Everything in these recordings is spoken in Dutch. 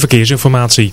verkeersinformatie.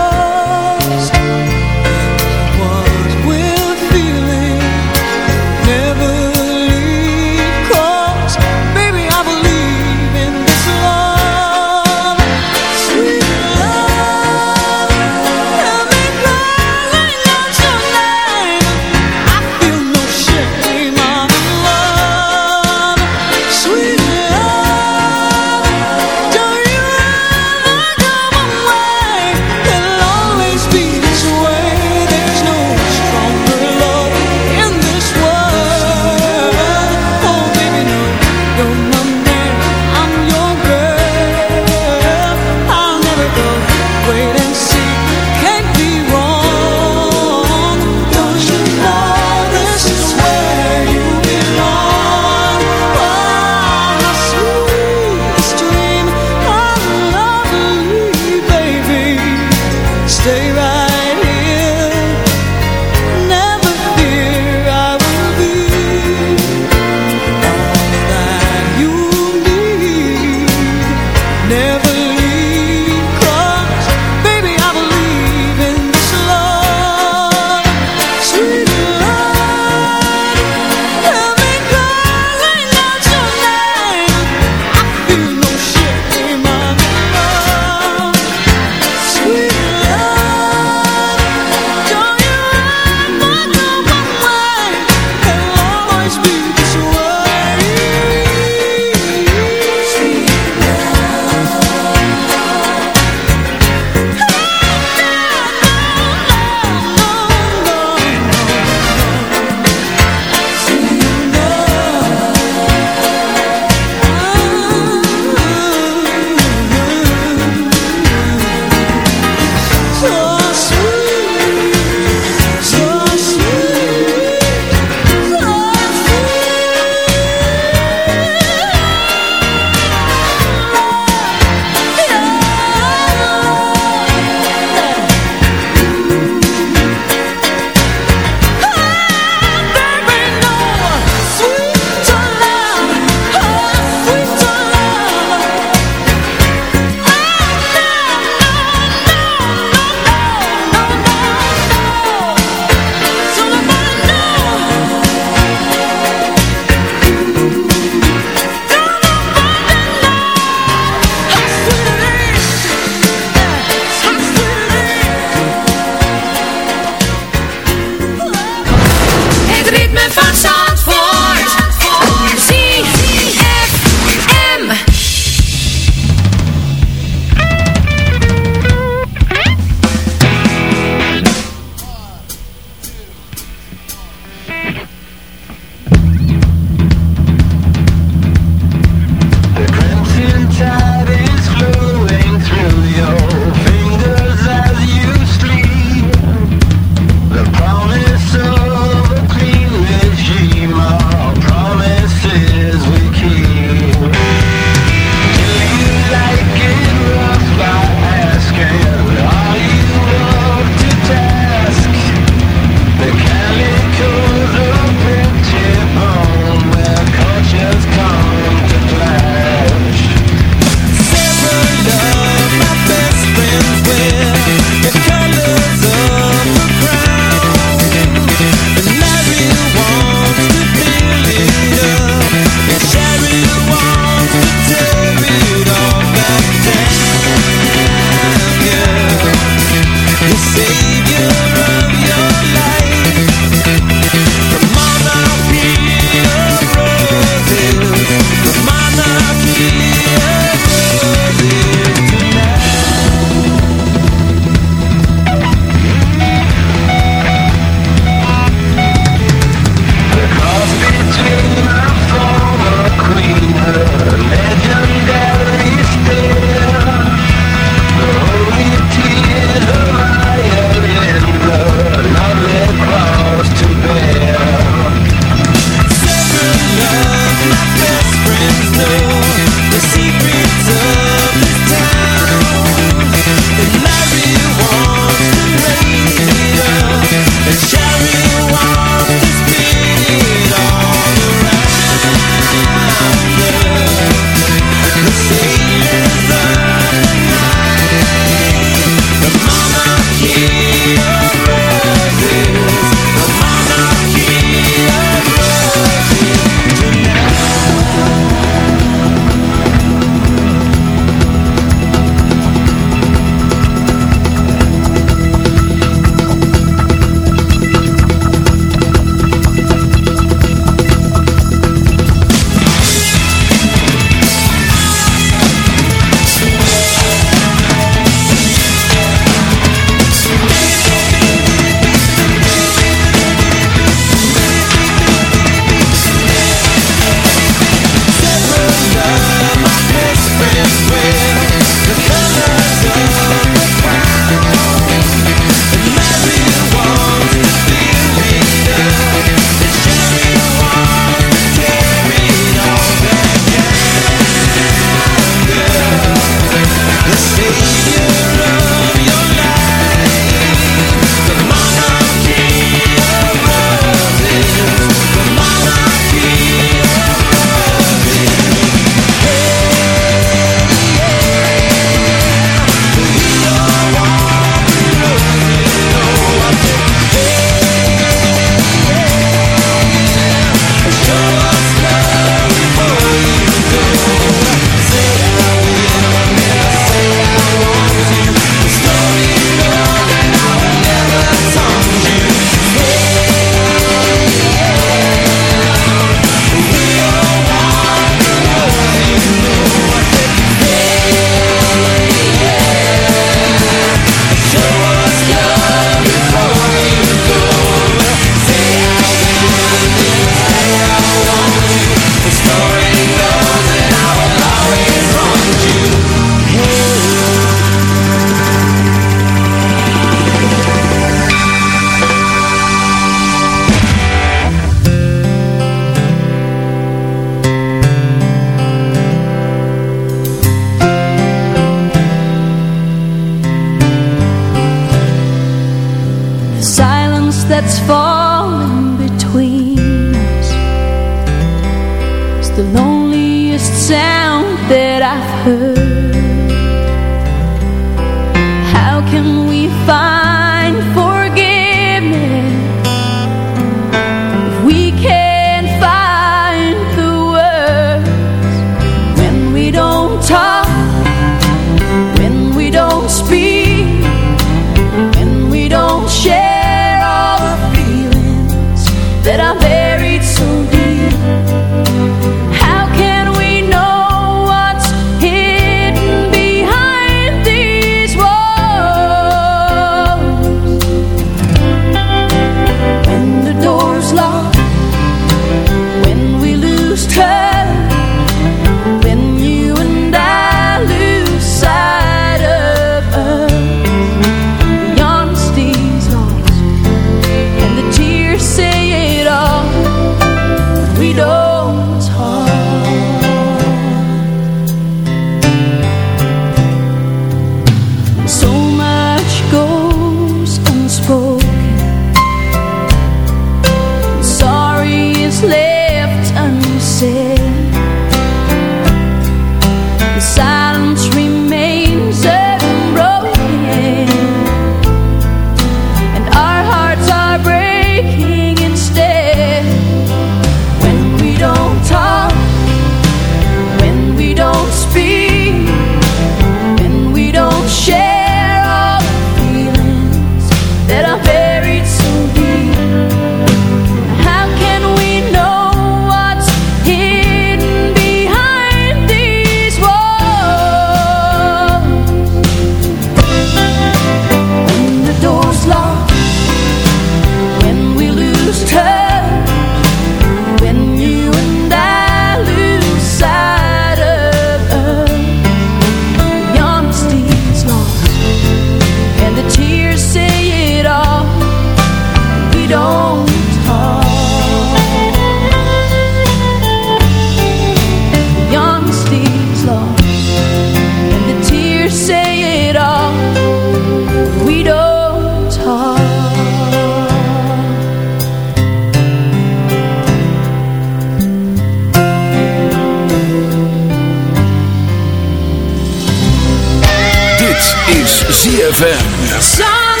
ZFM.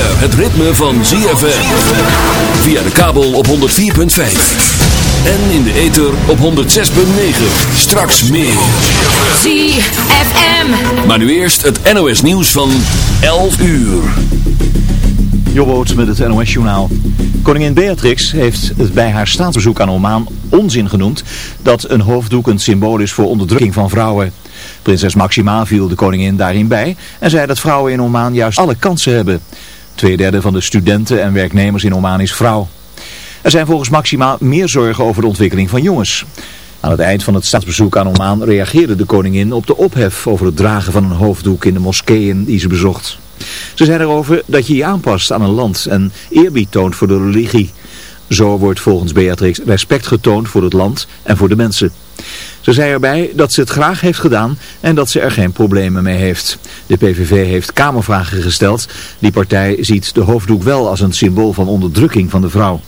Het ritme van ZFM. Via de kabel op 104.5. En in de ether op 106.9. Straks meer. ZFM. Maar nu eerst het NOS nieuws van 11 uur. Jobboot met het NOS-journaal. Koningin Beatrix heeft het bij haar staatsbezoek aan Oman onzin genoemd dat een hoofddoek een symbool is voor onderdrukking van vrouwen. Prinses Maxima viel de koningin daarin bij en zei dat vrouwen in Oman juist alle kansen hebben. Tweederde van de studenten en werknemers in Oman is vrouw. Er zijn volgens Maxima meer zorgen over de ontwikkeling van jongens. Aan het eind van het staatsbezoek aan Oman reageerde de koningin op de ophef over het dragen van een hoofddoek in de moskeeën die ze bezocht. Ze zei erover dat je je aanpast aan een land en eerbied toont voor de religie. Zo wordt volgens Beatrix respect getoond voor het land en voor de mensen. Ze zei erbij dat ze het graag heeft gedaan en dat ze er geen problemen mee heeft. De PVV heeft kamervragen gesteld. Die partij ziet de hoofddoek wel als een symbool van onderdrukking van de vrouw.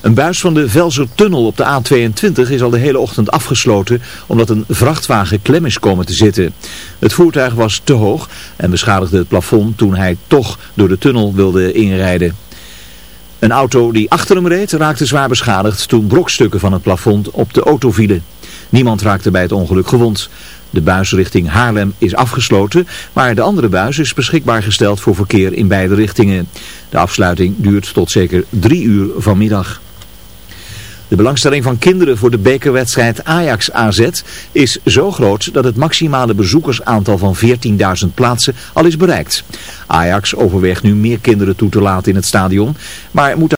Een buis van de Velsertunnel op de A22 is al de hele ochtend afgesloten omdat een vrachtwagen klem is komen te zitten. Het voertuig was te hoog en beschadigde het plafond toen hij toch door de tunnel wilde inrijden. Een auto die achter hem reed raakte zwaar beschadigd toen brokstukken van het plafond op de auto vielen. Niemand raakte bij het ongeluk gewond. De buis richting Haarlem is afgesloten, maar de andere buis is beschikbaar gesteld voor verkeer in beide richtingen. De afsluiting duurt tot zeker drie uur vanmiddag. De belangstelling van kinderen voor de bekerwedstrijd Ajax-AZ is zo groot dat het maximale bezoekersaantal van 14.000 plaatsen al is bereikt. Ajax overweegt nu meer kinderen toe te laten in het stadion, maar moet